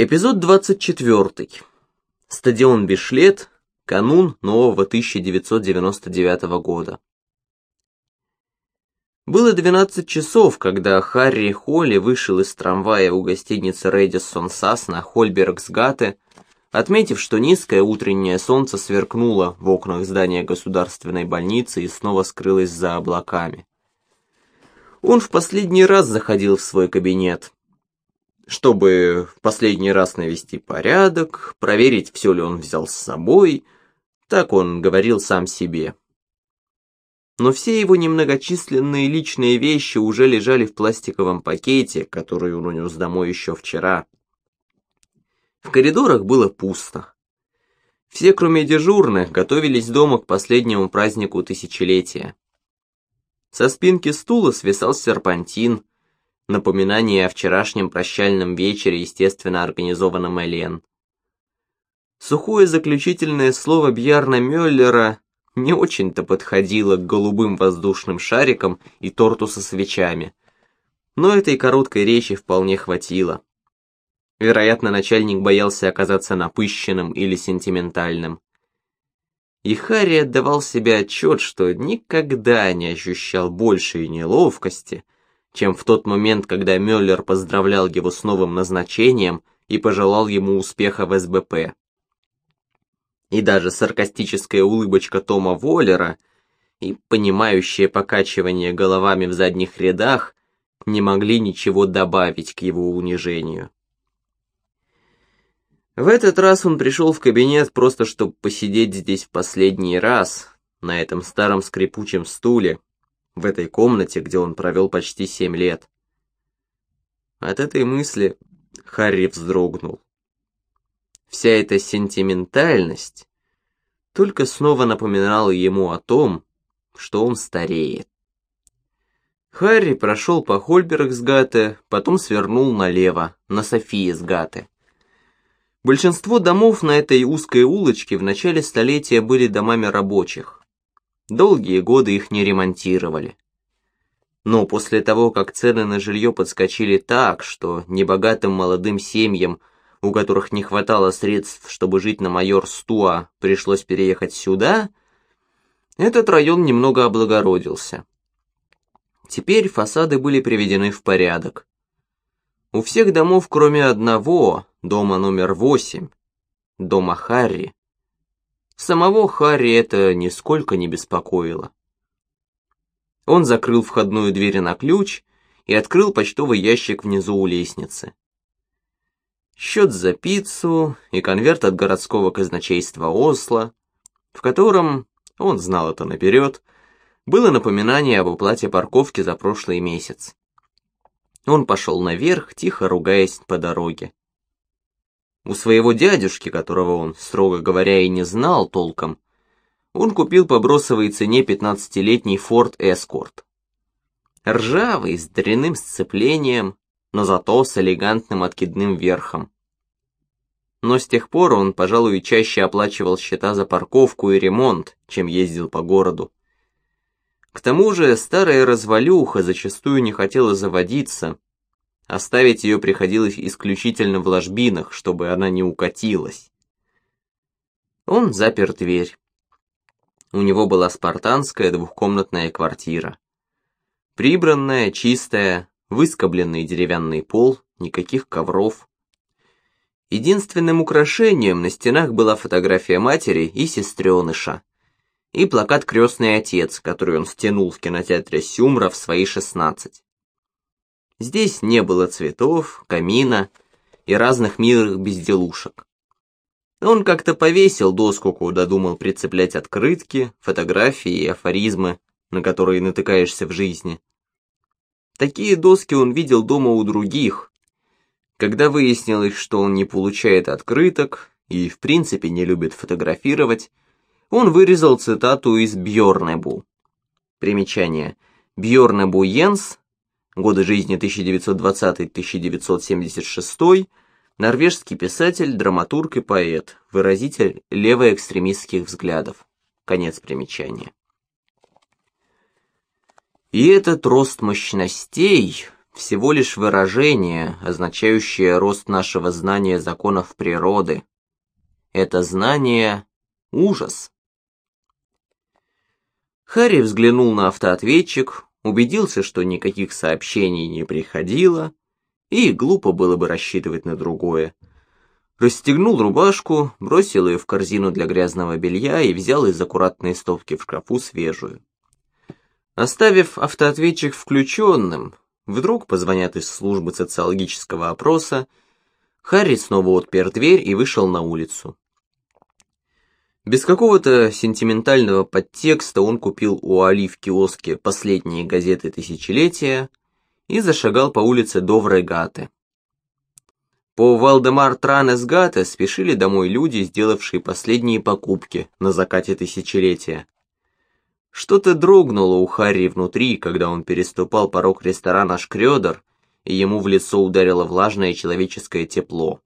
Эпизод 24. Стадион Бишлет. Канун нового 1999 года. Было 12 часов, когда Харри Холли вышел из трамвая у гостиницы Рэдиссон Сас на Хольбергсгате, отметив, что низкое утреннее солнце сверкнуло в окнах здания государственной больницы и снова скрылось за облаками. Он в последний раз заходил в свой кабинет – чтобы последний раз навести порядок, проверить, все ли он взял с собой, так он говорил сам себе. Но все его немногочисленные личные вещи уже лежали в пластиковом пакете, который он унес домой еще вчера. В коридорах было пусто. Все, кроме дежурных, готовились дома к последнему празднику тысячелетия. Со спинки стула свисал серпантин, Напоминание о вчерашнем прощальном вечере, естественно, организованном Элен. Сухое заключительное слово Бьярна Мюллера не очень-то подходило к голубым воздушным шарикам и торту со свечами. Но этой короткой речи вполне хватило. Вероятно, начальник боялся оказаться напыщенным или сентиментальным. И Харри отдавал себе отчет, что никогда не ощущал большей неловкости, чем в тот момент, когда Мюллер поздравлял его с новым назначением и пожелал ему успеха в СБП. И даже саркастическая улыбочка Тома Воллера и понимающее покачивание головами в задних рядах не могли ничего добавить к его унижению. В этот раз он пришел в кабинет просто чтобы посидеть здесь в последний раз, на этом старом скрипучем стуле, в этой комнате, где он провел почти семь лет. От этой мысли Харри вздрогнул. Вся эта сентиментальность только снова напоминала ему о том, что он стареет. Харри прошел по Хольбергсгате, потом свернул налево, на Софиесгате. Большинство домов на этой узкой улочке в начале столетия были домами рабочих. Долгие годы их не ремонтировали. Но после того, как цены на жилье подскочили так, что небогатым молодым семьям, у которых не хватало средств, чтобы жить на майор Стуа, пришлось переехать сюда, этот район немного облагородился. Теперь фасады были приведены в порядок. У всех домов, кроме одного, дома номер восемь, дома Харри, Самого Харри это нисколько не беспокоило. Он закрыл входную дверь на ключ и открыл почтовый ящик внизу у лестницы. Счет за пиццу и конверт от городского казначейства Осло, в котором, он знал это наперед, было напоминание об уплате парковки за прошлый месяц. Он пошел наверх, тихо ругаясь по дороге. У своего дядюшки, которого он, строго говоря, и не знал толком, он купил по бросовой цене 15-летний Ford Escort. Ржавый, с дряным сцеплением, но зато с элегантным откидным верхом. Но с тех пор он, пожалуй, чаще оплачивал счета за парковку и ремонт, чем ездил по городу. К тому же старая развалюха зачастую не хотела заводиться, Оставить ее приходилось исключительно в ложбинах, чтобы она не укатилась. Он запер дверь. У него была спартанская двухкомнатная квартира. Прибранная, чистая, выскобленный деревянный пол, никаких ковров. Единственным украшением на стенах была фотография матери и сестреныша. И плакат «Крестный отец», который он стянул в кинотеатре Сюмра в свои шестнадцать. Здесь не было цветов, камина и разных милых безделушек. Он как-то повесил доску, куда думал прицеплять открытки, фотографии и афоризмы, на которые натыкаешься в жизни. Такие доски он видел дома у других. Когда выяснилось, что он не получает открыток и в принципе не любит фотографировать, он вырезал цитату из Бьорнебу. Примечание. Бьорнебу Йенс годы жизни 1920-1976, норвежский писатель, драматург и поэт, выразитель левоэкстремистских взглядов. Конец примечания. И этот рост мощностей, всего лишь выражение, означающее рост нашего знания законов природы. Это знание – ужас. Харри взглянул на автоответчик, убедился, что никаких сообщений не приходило, и глупо было бы рассчитывать на другое. Расстегнул рубашку, бросил ее в корзину для грязного белья и взял из аккуратной стопки в шкафу свежую. Оставив автоответчик включенным, вдруг позвонят из службы социологического опроса, Харри снова отпер дверь и вышел на улицу. Без какого-то сентиментального подтекста он купил у Али в киоске последние газеты тысячелетия и зашагал по улице Доврегаты. По Валдемар Транес Гате спешили домой люди, сделавшие последние покупки на закате тысячелетия. Что-то дрогнуло у Харри внутри, когда он переступал порог ресторана «Шкрёдер», и ему в лицо ударило влажное человеческое тепло.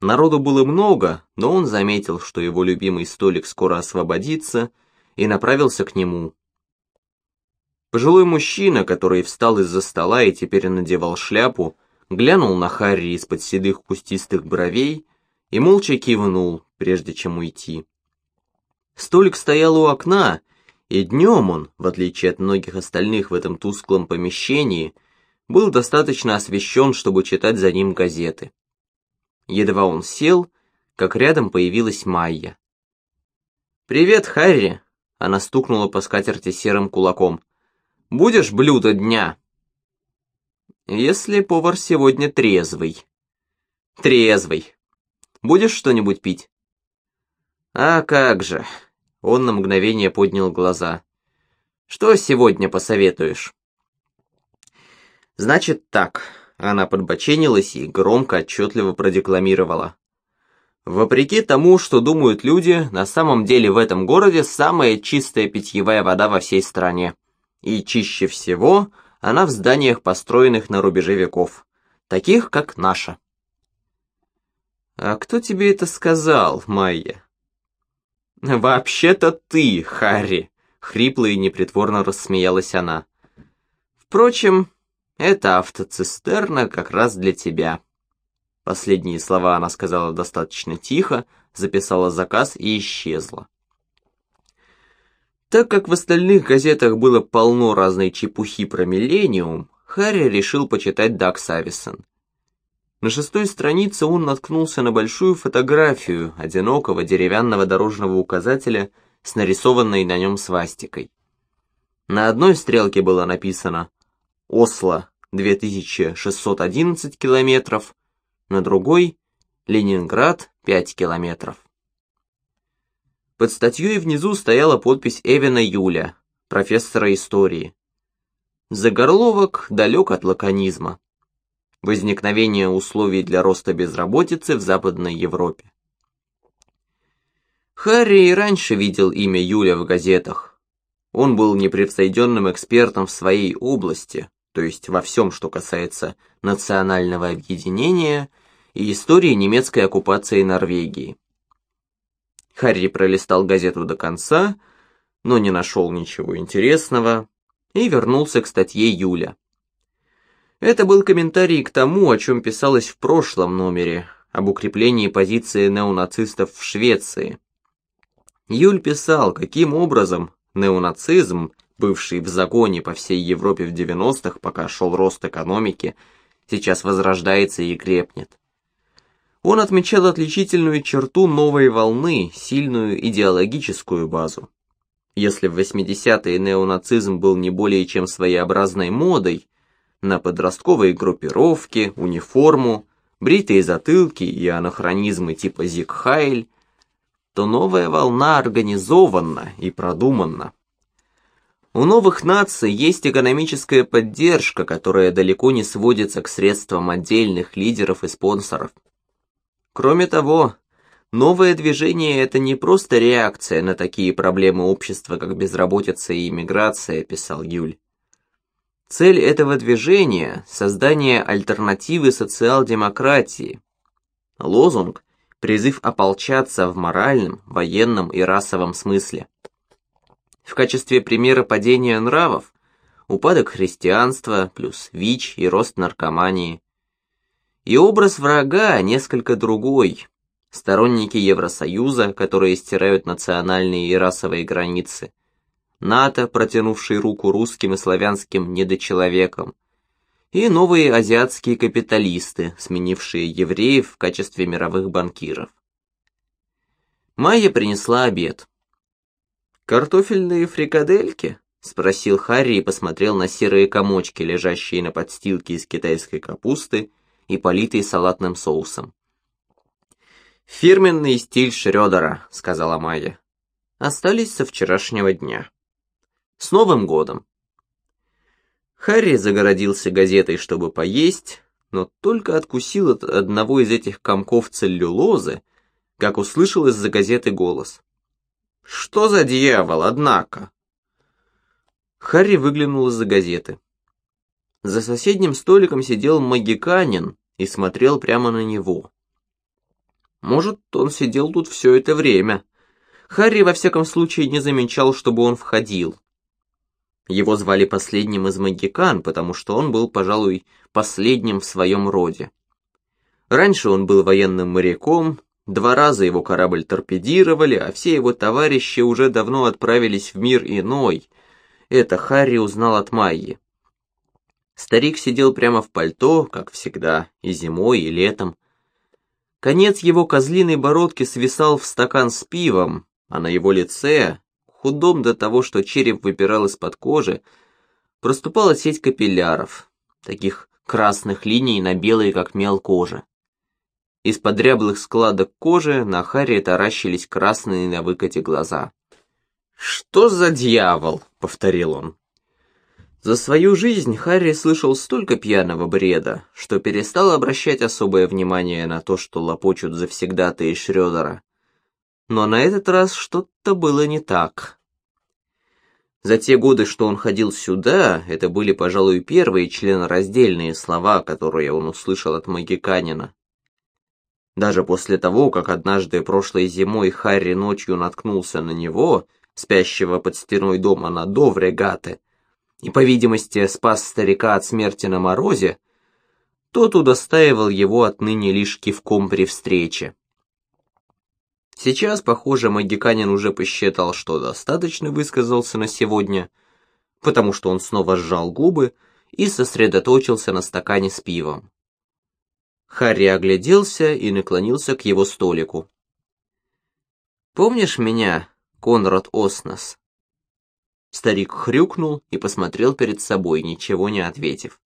Народу было много, но он заметил, что его любимый столик скоро освободится, и направился к нему. Пожилой мужчина, который встал из-за стола и теперь надевал шляпу, глянул на Харри из-под седых кустистых бровей и молча кивнул, прежде чем уйти. Столик стоял у окна, и днем он, в отличие от многих остальных в этом тусклом помещении, был достаточно освещен, чтобы читать за ним газеты. Едва он сел, как рядом появилась Майя. «Привет, Харри!» — она стукнула по скатерти серым кулаком. «Будешь блюдо дня?» «Если повар сегодня трезвый». «Трезвый. Будешь что-нибудь пить?» «А как же!» Он на мгновение поднял глаза. «Что сегодня посоветуешь?» «Значит так», — она подбоченилась и громко, отчетливо продекламировала. «Вопреки тому, что думают люди, на самом деле в этом городе самая чистая питьевая вода во всей стране. И чище всего она в зданиях, построенных на рубеже веков, таких, как наша». «А кто тебе это сказал, Майя?» «Вообще-то ты, Харри!» — хрипло и непритворно рассмеялась она. «Впрочем, эта автоцистерна как раз для тебя». Последние слова она сказала достаточно тихо, записала заказ и исчезла. Так как в остальных газетах было полно разной чепухи про Миллениум, Харри решил почитать Даг Сависон. На шестой странице он наткнулся на большую фотографию одинокого деревянного дорожного указателя с нарисованной на нем свастикой. На одной стрелке было написано «Осло 2611 километров», на другой «Ленинград 5 километров». Под статьей внизу стояла подпись Эвина Юля, профессора истории. Заголовок далек от лаконизма возникновение условий для роста безработицы в Западной Европе. Харри и раньше видел имя Юля в газетах. Он был непревзойденным экспертом в своей области, то есть во всем, что касается национального объединения и истории немецкой оккупации Норвегии. Харри пролистал газету до конца, но не нашел ничего интересного и вернулся к статье Юля. Это был комментарий к тому, о чем писалось в прошлом номере, об укреплении позиции неонацистов в Швеции. Юль писал, каким образом неонацизм, бывший в законе по всей Европе в 90-х, пока шел рост экономики, сейчас возрождается и крепнет. Он отмечал отличительную черту новой волны, сильную идеологическую базу. Если в 80-е неонацизм был не более чем своеобразной модой, на подростковые группировки, униформу, бритые затылки и анахронизмы типа Зигхайль, то новая волна организована и продумана. У новых наций есть экономическая поддержка, которая далеко не сводится к средствам отдельных лидеров и спонсоров. Кроме того, новое движение – это не просто реакция на такие проблемы общества, как безработица и иммиграция, писал Юль. Цель этого движения – создание альтернативы социал-демократии. Лозунг – призыв ополчаться в моральном, военном и расовом смысле. В качестве примера падения нравов упадок христианства, плюс ВИЧ и рост наркомании. И образ врага несколько другой. Сторонники Евросоюза, которые стирают национальные и расовые границы. НАТО, протянувший руку русским и славянским недочеловекам. И новые азиатские капиталисты, сменившие евреев в качестве мировых банкиров. Майя принесла обед. «Картофельные фрикадельки?» — спросил Харри и посмотрел на серые комочки, лежащие на подстилке из китайской капусты и политые салатным соусом. «Фирменный стиль Шрёдера», — сказала Майя. «Остались со вчерашнего дня». «С Новым годом!» Харри загородился газетой, чтобы поесть, но только откусил от одного из этих комков целлюлозы, как услышал из-за газеты голос. «Что за дьявол, однако?» Харри выглянул из-за газеты. За соседним столиком сидел магиканин и смотрел прямо на него. Может, он сидел тут все это время. Харри во всяком случае не замечал, чтобы он входил. Его звали последним из магикан, потому что он был, пожалуй, последним в своем роде. Раньше он был военным моряком, Два раза его корабль торпедировали, а все его товарищи уже давно отправились в мир иной. Это Харри узнал от Майи. Старик сидел прямо в пальто, как всегда, и зимой, и летом. Конец его козлиной бородки свисал в стакан с пивом, а на его лице, худом до того, что череп выпирал из-под кожи, проступала сеть капилляров, таких красных линий на белой, как мел кожи. Из-под дряблых складок кожи на Харри таращились красные на выкате глаза. «Что за дьявол?» — повторил он. За свою жизнь Харри слышал столько пьяного бреда, что перестал обращать особое внимание на то, что лопочут завсегдатые Шрёдера. Но на этот раз что-то было не так. За те годы, что он ходил сюда, это были, пожалуй, первые членораздельные слова, которые он услышал от Магиканина. Даже после того, как однажды прошлой зимой Харри ночью наткнулся на него, спящего под стеной дома на Довре Гаты, и, по видимости, спас старика от смерти на морозе, тот удостаивал его отныне лишь кивком при встрече. Сейчас, похоже, Магиканин уже посчитал, что достаточно высказался на сегодня, потому что он снова сжал губы и сосредоточился на стакане с пивом. Харри огляделся и наклонился к его столику. «Помнишь меня, Конрад Оснос?» Старик хрюкнул и посмотрел перед собой, ничего не ответив.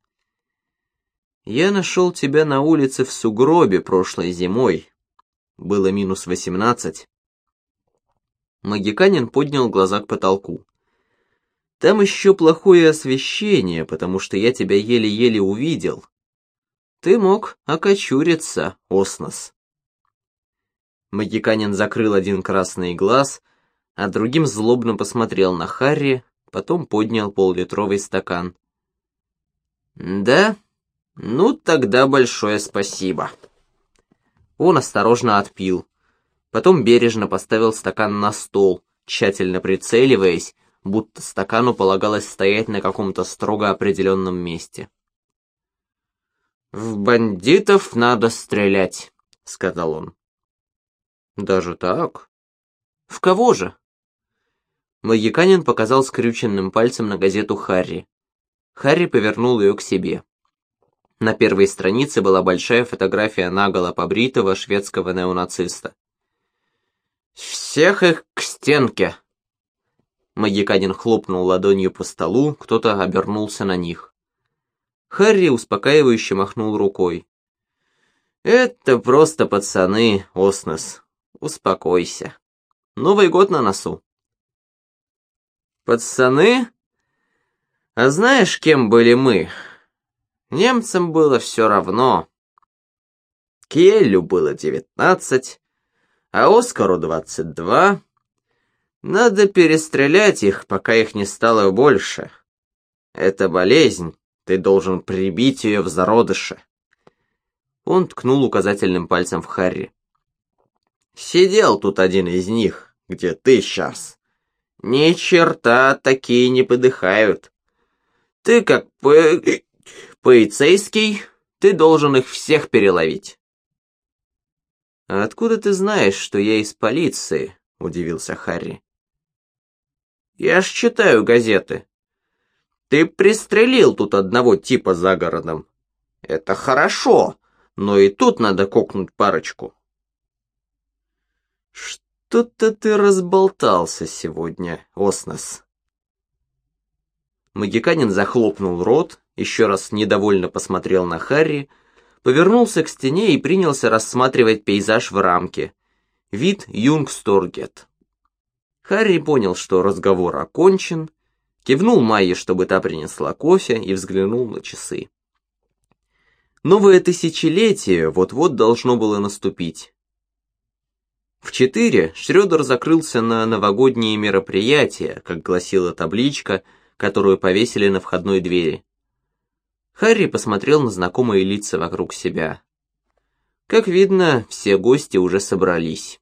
«Я нашел тебя на улице в сугробе прошлой зимой. Было минус восемнадцать». Магиканин поднял глаза к потолку. «Там еще плохое освещение, потому что я тебя еле-еле увидел. Ты мог окочуриться, Оснос. Магиканин закрыл один красный глаз, а другим злобно посмотрел на Харри, потом поднял поллитровый стакан. «Да? Ну, тогда большое спасибо». Он осторожно отпил, потом бережно поставил стакан на стол, тщательно прицеливаясь, будто стакану полагалось стоять на каком-то строго определенном месте. «В бандитов надо стрелять», — сказал он. «Даже так? В кого же?» Магиканин показал скрюченным пальцем на газету Харри. Харри повернул ее к себе. На первой странице была большая фотография наголо побритого шведского неонациста. «Всех их к стенке!» Магиканин хлопнул ладонью по столу, кто-то обернулся на них. Харри успокаивающе махнул рукой. «Это просто пацаны, Оснес. Успокойся. Новый год на носу». «Пацаны? А знаешь, кем были мы? Немцам было все равно. Киелю было девятнадцать, а Оскару двадцать два. Надо перестрелять их, пока их не стало больше. Это болезнь, ты должен прибить ее в зародыше. Он ткнул указательным пальцем в Харри. Сидел тут один из них, где ты сейчас. Ни черта такие не подыхают. Ты как полицейский, ты должен их всех переловить. «А откуда ты знаешь, что я из полиции?» — удивился Харри. «Я ж читаю газеты. Ты пристрелил тут одного типа за городом. Это хорошо, но и тут надо кокнуть парочку». «Что-то ты разболтался сегодня, Оснос». Магиканин захлопнул рот, еще раз недовольно посмотрел на Харри, повернулся к стене и принялся рассматривать пейзаж в рамке. Вид Юнгсторгет. Харри понял, что разговор окончен, кивнул Майе, чтобы та принесла кофе, и взглянул на часы. Новое тысячелетие вот-вот должно было наступить. В четыре Шрёдер закрылся на новогодние мероприятия, как гласила табличка, которую повесили на входной двери. Харри посмотрел на знакомые лица вокруг себя. Как видно, все гости уже собрались.